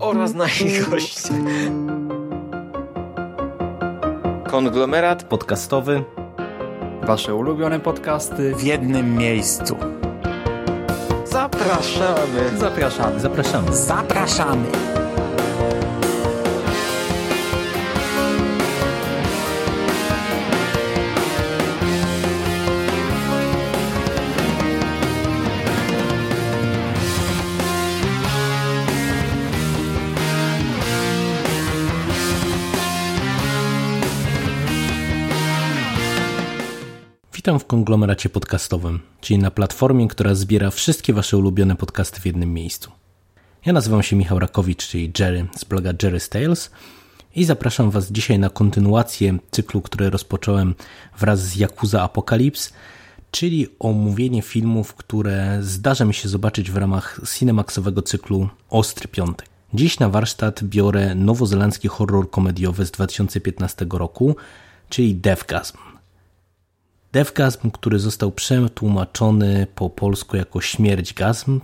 Oraz nasi goście. Konglomerat podcastowy. Wasze ulubione podcasty w jednym miejscu. Zapraszamy. Zapraszamy. Zapraszamy. Zapraszamy. Witam w konglomeracie podcastowym, czyli na platformie, która zbiera wszystkie Wasze ulubione podcasty w jednym miejscu. Ja nazywam się Michał Rakowicz, czyli Jerry z bloga Jerry's Tales i zapraszam Was dzisiaj na kontynuację cyklu, który rozpocząłem wraz z Yakuza Apocalypse, czyli omówienie filmów, które zdarza mi się zobaczyć w ramach cinemaxowego cyklu Ostry Piątek. Dziś na warsztat biorę nowozelandzki horror komediowy z 2015 roku, czyli Deathgasm. Devgasm, który został przetłumaczony po polsku jako śmierć gazm,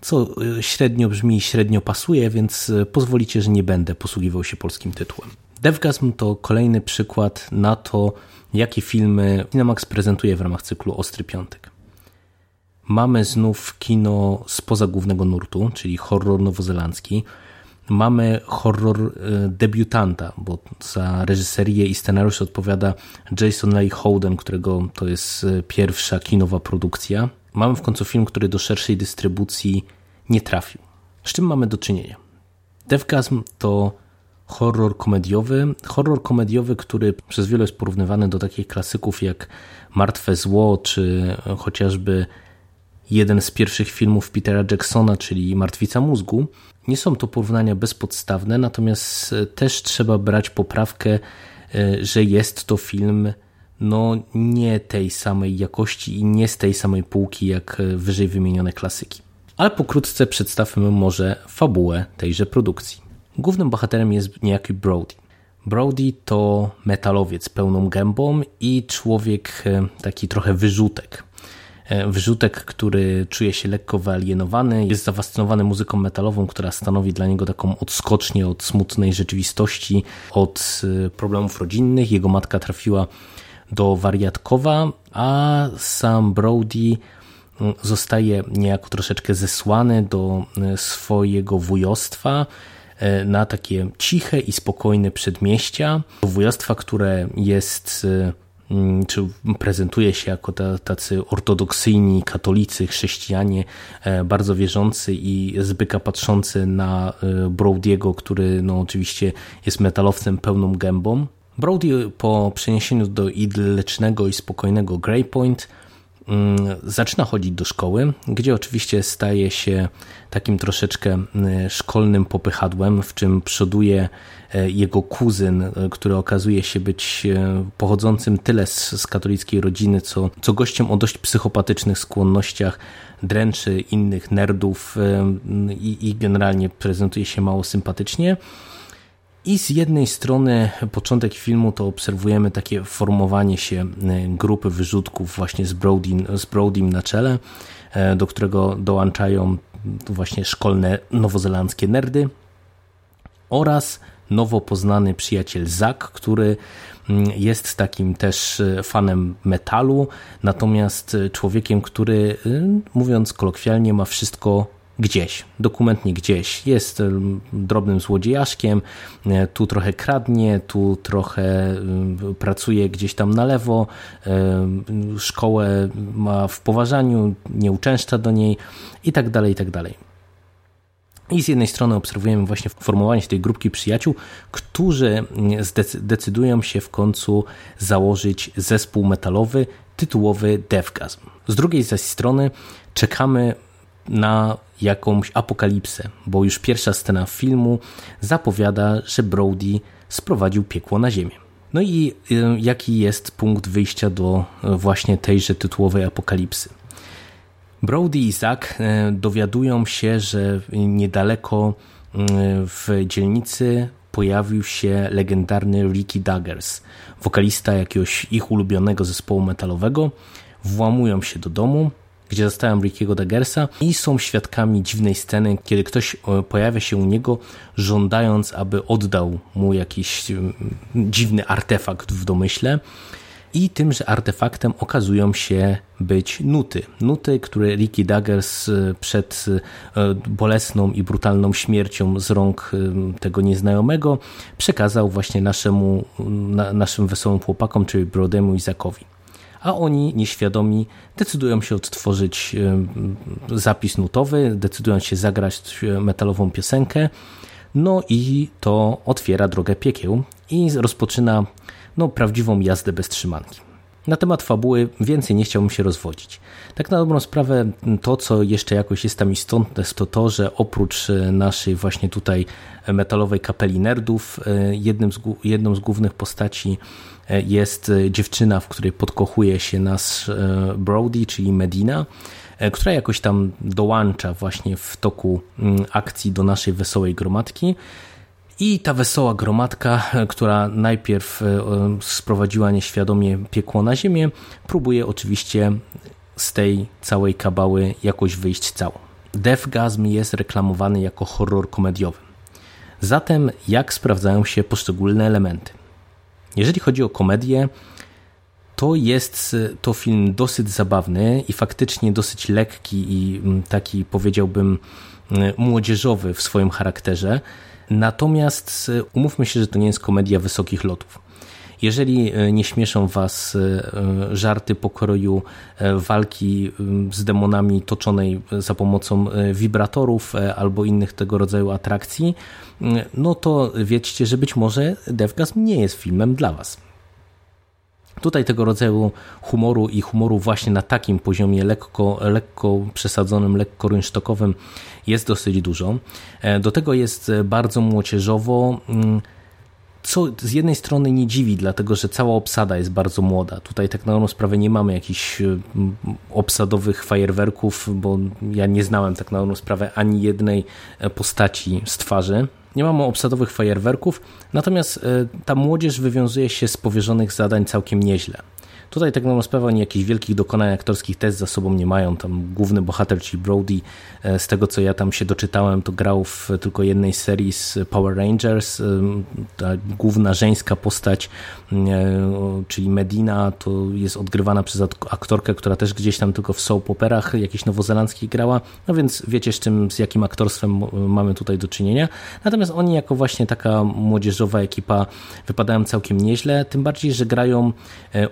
co y, średnio brzmi i średnio pasuje, więc y, pozwolicie, że nie będę posługiwał się polskim tytułem. Devgasm to kolejny przykład na to, jakie filmy Cinemax prezentuje w ramach cyklu Ostry Piątek. Mamy znów kino spoza głównego nurtu, czyli horror nowozelandzki, mamy horror y, debiutanta, bo za reżyserię i scenariusz odpowiada Jason Leigh Holden, którego to jest y, pierwsza kinowa produkcja. Mamy w końcu film, który do szerszej dystrybucji nie trafił. Z czym mamy do czynienia? Devgasm to horror komediowy, horror komediowy, który przez wielu jest porównywany do takich klasyków jak Martwe Zło, czy chociażby jeden z pierwszych filmów Petera Jacksona, czyli Martwica Mózgu. Nie są to porównania bezpodstawne, natomiast też trzeba brać poprawkę, że jest to film no nie tej samej jakości i nie z tej samej półki jak wyżej wymienione klasyki. Ale pokrótce przedstawmy może fabułę tejże produkcji. Głównym bohaterem jest niejaki Brody. Brody to metalowiec pełną gębą i człowiek taki trochę wyrzutek wrzutek, który czuje się lekko wyalienowany, jest zafascynowany muzyką metalową, która stanowi dla niego taką odskocznię od smutnej rzeczywistości, od problemów rodzinnych. Jego matka trafiła do wariatkowa, a sam Brody zostaje niejako troszeczkę zesłany do swojego wujostwa na takie ciche i spokojne przedmieścia. Wujostwa, które jest czy prezentuje się jako tacy ortodoksyjni katolicy, chrześcijanie, bardzo wierzący i z byka patrzący na Brody'ego, który no oczywiście jest metalowcem pełną gębą. Brody po przeniesieniu do idyllicznego i spokojnego Greypoint zaczyna chodzić do szkoły, gdzie oczywiście staje się takim troszeczkę szkolnym popychadłem, w czym przoduje jego kuzyn, który okazuje się być pochodzącym tyle z, z katolickiej rodziny, co, co gościem o dość psychopatycznych skłonnościach, dręczy innych nerdów i, i generalnie prezentuje się mało sympatycznie. I z jednej strony początek filmu to obserwujemy takie formowanie się grupy wyrzutków właśnie z Brodym, z Brodym na czele, do którego dołączają właśnie szkolne nowozelandzkie nerdy oraz nowo poznany przyjaciel Zak, który jest takim też fanem metalu, natomiast człowiekiem, który mówiąc kolokwialnie ma wszystko gdzieś, dokumentnie gdzieś. Jest drobnym złodziejaszkiem, tu trochę kradnie, tu trochę pracuje gdzieś tam na lewo, szkołę ma w poważaniu, nie uczęszcza do niej i tak dalej, i tak dalej. I z jednej strony obserwujemy właśnie formowanie się tej grupki przyjaciół, którzy decydują się w końcu założyć zespół metalowy tytułowy Devgasm. Z drugiej zaś strony czekamy na jakąś apokalipsę, bo już pierwsza scena filmu zapowiada, że Brody sprowadził piekło na ziemię. No i y, jaki jest punkt wyjścia do y, właśnie tejże tytułowej apokalipsy? Brody i Zack y, dowiadują się, że niedaleko w dzielnicy pojawił się legendarny Ricky Daggers, wokalista jakiegoś ich ulubionego zespołu metalowego. Włamują się do domu, gdzie zostałem Rickiego Daggersa i są świadkami dziwnej sceny, kiedy ktoś e, pojawia się u niego żądając, aby oddał mu jakiś mm, dziwny artefakt w domyśle. I tymże artefaktem okazują się być nuty. Nuty, które Ricky Daggers e, przed e, bolesną i brutalną śmiercią z rąk tego nieznajomego przekazał właśnie naszemu, na, naszym wesołym chłopakom, czyli Brodemu i Zakowi a oni nieświadomi decydują się odtworzyć zapis nutowy, decydują się zagrać metalową piosenkę, no i to otwiera drogę piekieł i rozpoczyna no, prawdziwą jazdę bez trzymanki. Na temat fabuły więcej nie chciałbym się rozwodzić. Tak na dobrą sprawę to, co jeszcze jakoś jest tam istotne, to to, że oprócz naszej właśnie tutaj metalowej kapeli nerdów, e, jednym z, jedną z głównych postaci jest dziewczyna, w której podkochuje się nas e, Brody, czyli Medina, e, która jakoś tam dołącza właśnie w toku mm, akcji do naszej wesołej gromadki. I ta wesoła gromadka, e, która najpierw sprowadziła nieświadomie piekło na ziemię, próbuje oczywiście z tej całej kabały jakoś wyjść cało. Deathgasm jest reklamowany jako horror komediowy. Zatem jak sprawdzają się poszczególne elementy? Jeżeli chodzi o komedię, to jest to film dosyć zabawny i faktycznie dosyć lekki i mm, taki powiedziałbym mm, młodzieżowy w swoim charakterze. Natomiast umówmy się, że to nie jest komedia wysokich lotów. Jeżeli e, nie śmieszą Was e, żarty pokroju walki z demonami toczonej za pomocą wibratorów albo innych tego rodzaju atrakcji, no to wiedzcie, że być może Devgasm nie jest filmem dla Was. Tutaj tego rodzaju humoru i humoru właśnie na takim poziomie lekko, lekko przesadzonym, lekko rynsztokowym jest dosyć dużo. Do tego jest bardzo młodzieżowo mm, co z jednej strony nie dziwi, dlatego że cała obsada jest bardzo młoda. Tutaj tak na dobrą sprawę nie mamy jakichś mm, obsadowych fajerwerków, bo ja nie znałem tak na dobrą sprawę ani jednej e, postaci z twarzy. Nie mamy obsadowych fajerwerków, natomiast e, ta młodzież wywiązuje się z powierzonych zadań całkiem nieźle. Tutaj tak na sprawę oni jakichś wielkich dokonań aktorskich też za sobą nie mają. Tam główny bohater, czyli Brody, e, z tego co ja tam się doczytałem, to grał w tylko jednej serii z Power Rangers. E, ta główna żeńska postać, e, czyli Medina, to jest odgrywana przez aktorkę, która też gdzieś tam tylko w soap operach jakichś nowozelandzkich grała. No więc wiecie, z czym, z jakim aktorstwem mamy tutaj do czynienia. Natomiast oni jako właśnie taka młodzieżowa ekipa wypadają całkiem nieźle, tym bardziej, że grają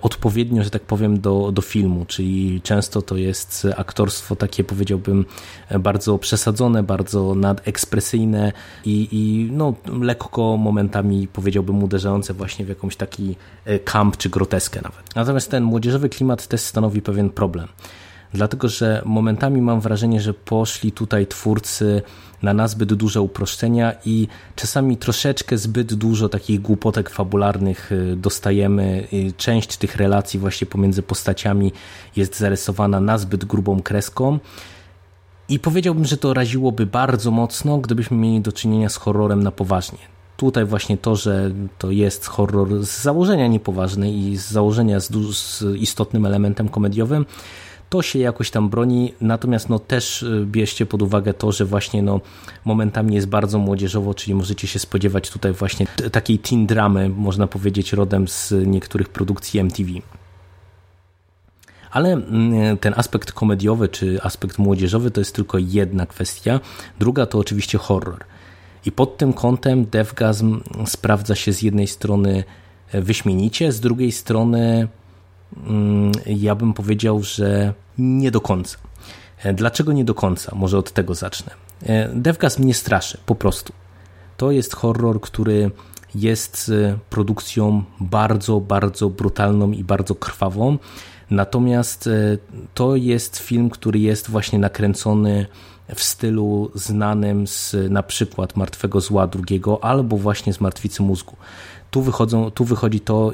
odpowiednio odpowiednio, że tak powiem, do, do filmu, czyli często to jest aktorstwo takie, powiedziałbym, bardzo przesadzone, bardzo nadekspresyjne i, i no, lekko momentami, powiedziałbym, uderzające właśnie w jakąś taki kamp czy groteskę nawet. Natomiast ten młodzieżowy klimat też stanowi pewien problem dlatego że momentami mam wrażenie, że poszli tutaj twórcy na nazbyt duże uproszczenia i czasami troszeczkę zbyt dużo takich głupotek fabularnych y, dostajemy. Część tych relacji właśnie pomiędzy postaciami jest zarysowana nazbyt grubą kreską. I powiedziałbym, że to raziłoby bardzo mocno, gdybyśmy mieli do czynienia z horrorem na poważnie. Tutaj właśnie to, że to jest horror z założenia niepoważny i z założenia z, z istotnym elementem komediowym, to się jakoś tam broni, natomiast no też y, bierzcie pod uwagę to, że właśnie no momentami jest bardzo młodzieżowo, czyli możecie się spodziewać tutaj właśnie takiej teen dramy, można powiedzieć rodem z niektórych produkcji MTV. Ale mm, ten aspekt komediowy czy aspekt młodzieżowy to jest tylko jedna kwestia. Druga to oczywiście horror. I pod tym kątem Devgasm sprawdza się z jednej strony wyśmienicie, z drugiej strony ja bym powiedział, że nie do końca. E, dlaczego nie do końca? Może od tego zacznę. E, Devgas mnie straszy, po prostu. To jest horror, który jest produkcją bardzo, bardzo brutalną i bardzo krwawą. Natomiast e, to jest film, który jest właśnie nakręcony w stylu znanym z na przykład Martwego Zła drugiego albo właśnie z Martwicy Mózgu. Tu, wychodzą, tu wychodzi to,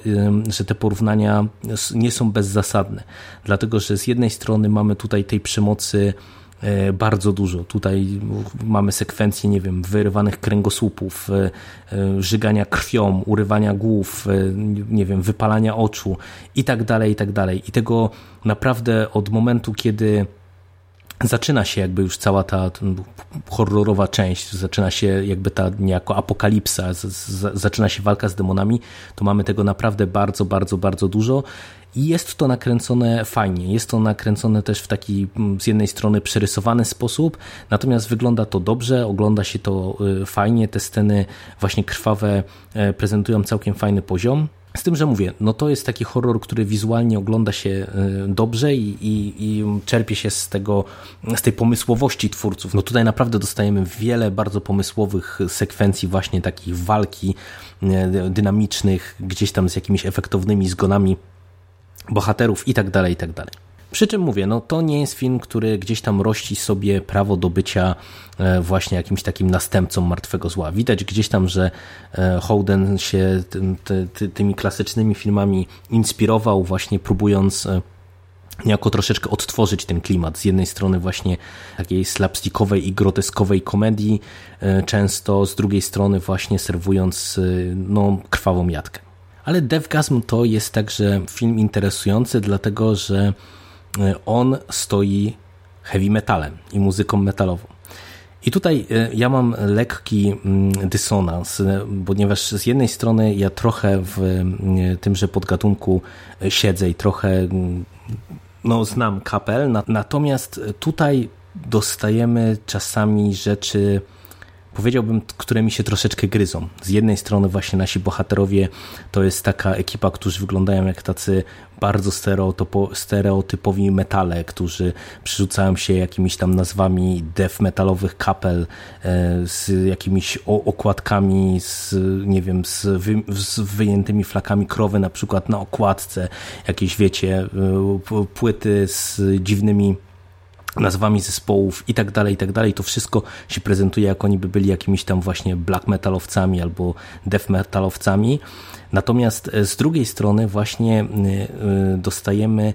że te porównania nie są bezzasadne, dlatego że z jednej strony mamy tutaj tej przemocy e, bardzo dużo. Tutaj mamy sekwencje, nie wiem, wyrywanych kręgosłupów, e, e, żygania krwią, urywania głów, nie wiem, wypalania oczu i tak dalej, i tak dalej. I tego naprawdę od momentu, kiedy zaczyna się jakby już cała ta horrorowa część, zaczyna się jakby ta niejako apokalipsa, z, z, zaczyna się walka z demonami, to mamy tego naprawdę bardzo, bardzo, bardzo dużo i jest to nakręcone fajnie, jest to nakręcone też w taki z jednej strony przerysowany sposób, natomiast wygląda to dobrze, ogląda się to y, fajnie, te sceny właśnie krwawe e, prezentują całkiem fajny poziom. Z tym, że mówię, no to jest taki horror, który wizualnie ogląda się y, dobrze i, i, i, czerpie się z tego, z tej pomysłowości twórców. No tutaj naprawdę dostajemy wiele bardzo pomysłowych sekwencji właśnie takich walki y, dynamicznych, gdzieś tam z jakimiś efektownymi zgonami bohaterów i tak dalej, i tak dalej. Przy czym mówię, no to nie jest film, który gdzieś tam rości sobie prawo do bycia e, właśnie jakimś takim następcą Martwego Zła. Widać gdzieś tam, że e, Holden się ty, ty, tymi klasycznymi filmami inspirował, właśnie próbując e, niejako troszeczkę odtworzyć ten klimat. Z jednej strony właśnie takiej slapstickowej i groteskowej komedii często, z drugiej strony właśnie serwując no, krwawą jatkę. Ale Devgasm to jest także film interesujący, dlatego że on stoi heavy metalem i muzyką metalową. I tutaj e, ja mam lekki mm, dysonans, e, ponieważ z jednej strony ja trochę w tymże podgatunku siedzę i trochę mm, no, znam kapel, natomiast tutaj dostajemy czasami rzeczy powiedziałbym, które mi się troszeczkę gryzą. Z jednej strony właśnie nasi bohaterowie to jest taka ekipa, którzy wyglądają jak tacy bardzo stereotypowi metale, którzy przerzucają się jakimiś tam nazwami death metalowych kapel e, z jakimiś okładkami, z, nie wiem, z, wy, z wyjętymi flakami krowy na przykład na okładce, jakieś wiecie, e, płyty z dziwnymi nazwami zespołów i tak dalej, i tak dalej. To wszystko się prezentuje, jak oni by byli jakimiś tam właśnie black metalowcami albo death metalowcami. Natomiast e, z drugiej strony właśnie e, e, dostajemy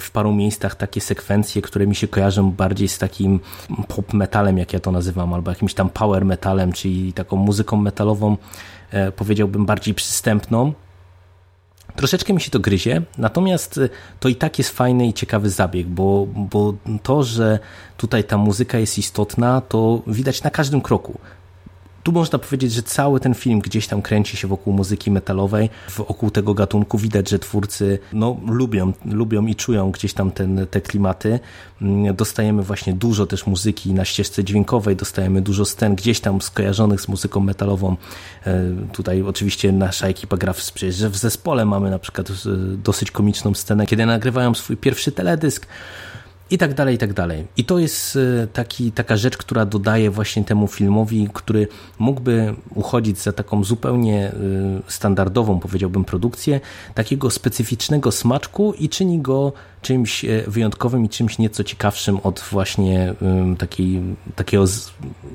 w paru miejscach takie sekwencje, które mi się kojarzą bardziej z takim pop metalem, jak ja to nazywam, albo jakimś tam power metalem, czyli taką muzyką metalową, powiedziałbym bardziej przystępną, Troszeczkę mi się to gryzie, natomiast y, to i tak jest fajny i ciekawy zabieg, bo, bo to, że tutaj ta muzyka jest istotna, to widać na każdym kroku tu można powiedzieć, że cały ten film gdzieś tam kręci się wokół muzyki metalowej, wokół tego gatunku. Widać, że twórcy no, lubią, lubią i czują gdzieś tam ten, te klimaty. Mm, dostajemy właśnie dużo też muzyki na ścieżce dźwiękowej, dostajemy dużo scen gdzieś tam skojarzonych z muzyką metalową. E, tutaj oczywiście nasza ekipa gra w, że w zespole mamy na przykład e, dosyć komiczną scenę, kiedy nagrywają swój pierwszy teledysk i tak dalej, i tak dalej. I to jest e, taki, taka rzecz, która dodaje właśnie temu filmowi, który mógłby uchodzić za taką zupełnie e, standardową, powiedziałbym, produkcję, takiego specyficznego smaczku i czyni go czymś e, wyjątkowym i czymś nieco ciekawszym od właśnie takiej, takiego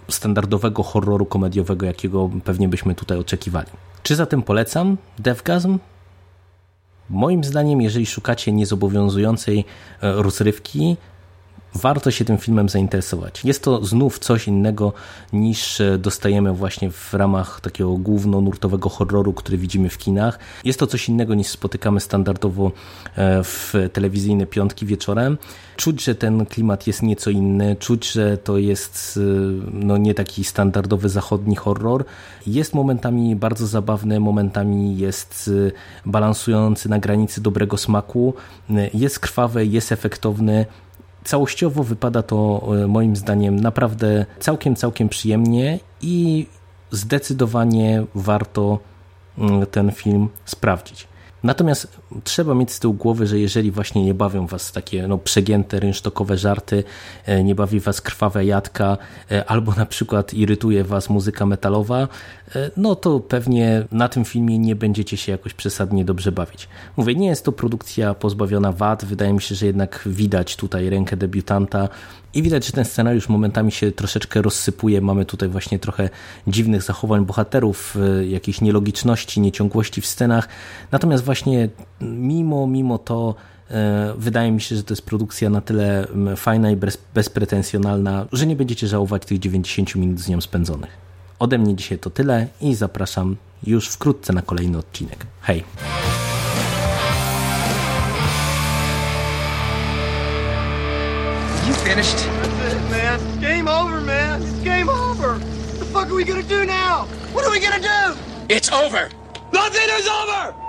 standardowego horroru komediowego, jakiego pewnie byśmy tutaj oczekiwali. Czy zatem polecam Devgasm? Moim zdaniem, jeżeli szukacie niezobowiązującej e, rozrywki, warto się tym filmem zainteresować. Jest to znów coś innego niż e, dostajemy właśnie w ramach takiego głównonurtowego horroru, który widzimy w kinach. Jest to coś innego niż spotykamy standardowo e, w telewizyjne piątki wieczorem. Czuć, że ten klimat jest nieco inny, czuć, że to jest e, no, nie taki standardowy zachodni horror. Jest momentami bardzo zabawny, momentami jest balansujący na granicy dobrego smaku, jest krwawy, jest efektowny, Całościowo wypada to e, moim zdaniem naprawdę całkiem, całkiem przyjemnie i zdecydowanie warto mm, ten film sprawdzić. Natomiast trzeba mieć z tyłu głowy, że jeżeli właśnie nie bawią was takie no, przegięte, rynsztokowe żarty, e, nie bawi was krwawe jadka, e, albo na przykład irytuje was muzyka metalowa, e, no to pewnie na tym filmie nie będziecie się jakoś przesadnie dobrze bawić. Mówię, nie jest to produkcja pozbawiona wad, wydaje mi się, że jednak widać tutaj rękę debiutanta i widać, że ten scenariusz momentami się troszeczkę rozsypuje. Mamy tutaj właśnie trochę dziwnych zachowań bohaterów, jakiejś nielogiczności, nieciągłości w scenach. Natomiast właśnie mimo, mimo to e, wydaje mi się, że to jest produkcja na tyle fajna i bez, bezpretensjonalna, że nie będziecie żałować tych 90 minut z nią spędzonych. Ode mnie dzisiaj to tyle i zapraszam już wkrótce na kolejny odcinek. Hej! You finished? That's it, man. Game over, man. It's game over. What the fuck are we gonna do now? What are we gonna do? It's over! Nothing is over!